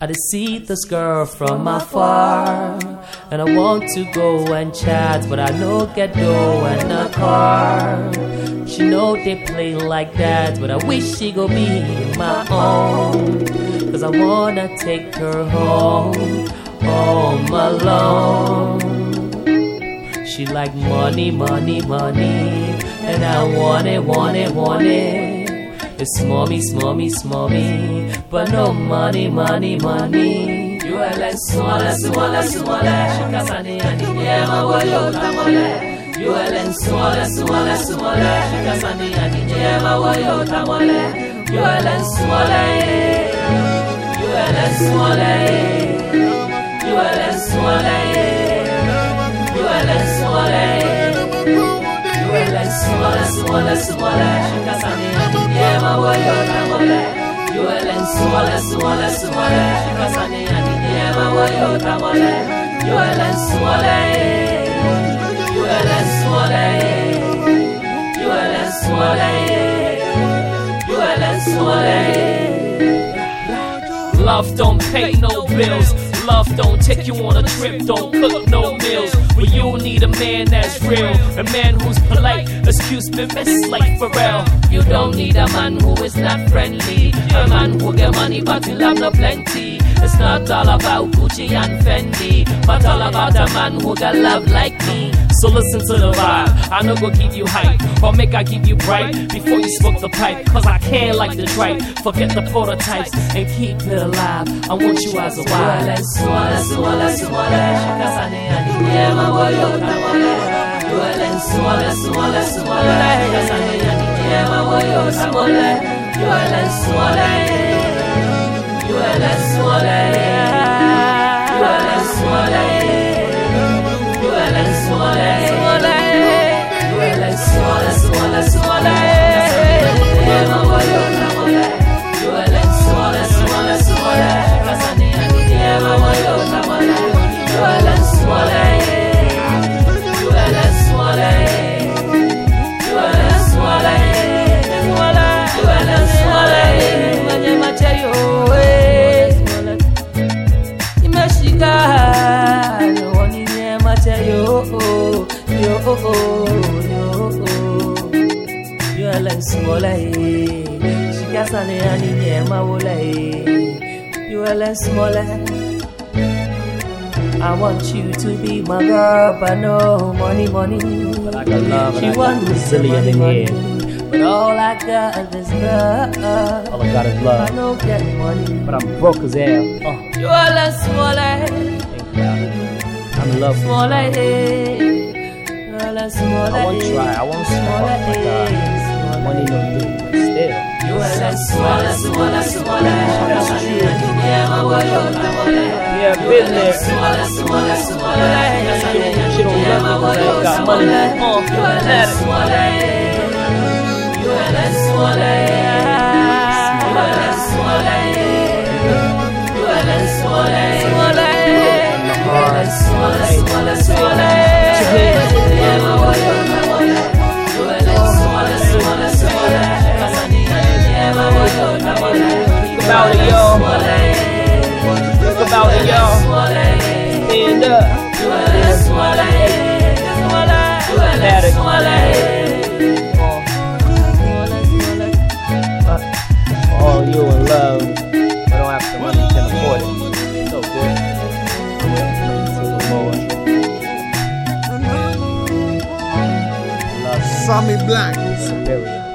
I just see this girl from afar, and I want to go and chat, but I know get go and a car. She know they play like that, but I wish she go be my own. Cause I wanna take her home, home alone. She like money, money, money, and I want it, want it, want it. It's mommy, mommy, mommy, but no money, money, money. You are like smaller, smaller, smaller. Shikasani ani nyema woyo tamole. You are like smaller, smaller, smaller. Shikasani ani nyema woyo tamole. You are like smaller, yeah. You are like smaller, yeah. You are like smaller. Eh. You are like smaller. Eh. You are like smaller, smaller, smaller. Love don't pay no bills. Love don't take you on a trip, don't cook no meals. But you need a man that's real, a man who's polite. Excuse me, miss, like Pharrell. You don't need a man who is not friendly, a man who get money but will have no plenty. It's not all about Gucci and Fendi, but all about a man who got love like me. So listen to the vibe. I know go give you hype, or make I give you bright before you smoke the pipe. Cause I can't like the drive. Forget the prototypes and keep it alive. I want you as a wild. Swala, swala, swala. Shikasane yo, yo. Yuelen swala, eh. Shikasane ani nyema wola, eh. Yuelen swala. I want you to be my girl, but no money, money. But I got love and She I got wants in money, here. But all I got is love. All I got is I don't get money. But I'm broke as hell. Oh, You are less smaller, thank God. I'm in love this smaller, girl. you are less smaller. I won't try. I won't stop. Oh my God. Money no good, but still. You are less smaller, smaller, smaller. Yeah, been there. Smaller, smaller, smaller. She don't love me 'cause I ain't got money. Oh, You are less smaller. You are less smaller. You are less smaller. You are less smaller. Smaller. You are less smaller, smaller, about it, y'all. Think about it, y'all. Stand up. You are less smaller. You are less Addict. smaller. Uh, all you in love, but don't have the money to afford it. So good. Love Sammy Black. superior.